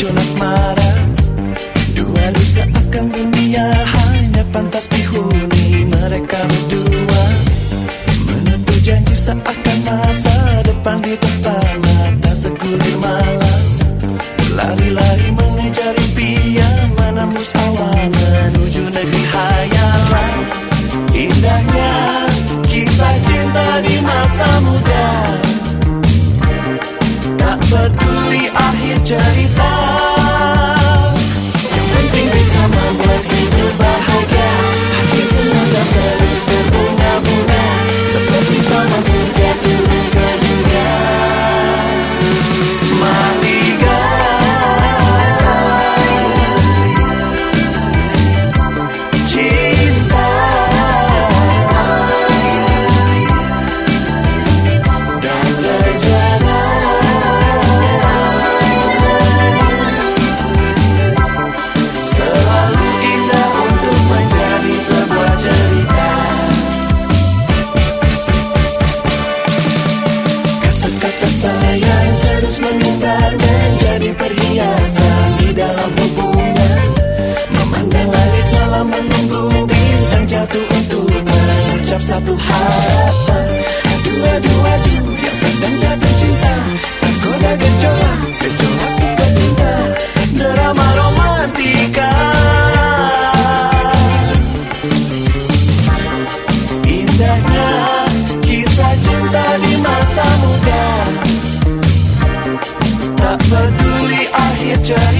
racun asmara Dua lusa akan dunia hanya pantas dihuni mereka berdua. Menentu janji seakan masa depan di depan mata segulir malam. Lari-lari peduli akhir cerita. Yang penting bisa membuat hidup bahagia. Hati senang dan terus berbunga-bunga Seperti taman satu harapan. Aduh aduh aduh yang sedang jatuh cinta. Tergoda gejolak, gejolak duka cinta. Drama romantika. Indahnya kisah cinta di masa muda. Tak peduli akhir cerita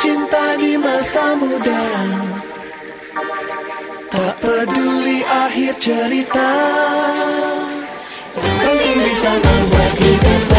cinta di masa muda. Tak peduli akhir cerita. Yang penting bisa membuat hidup